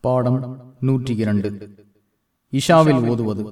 பாடம் நூற்றி இரண்டு. இஷாவில் ஓதுவது.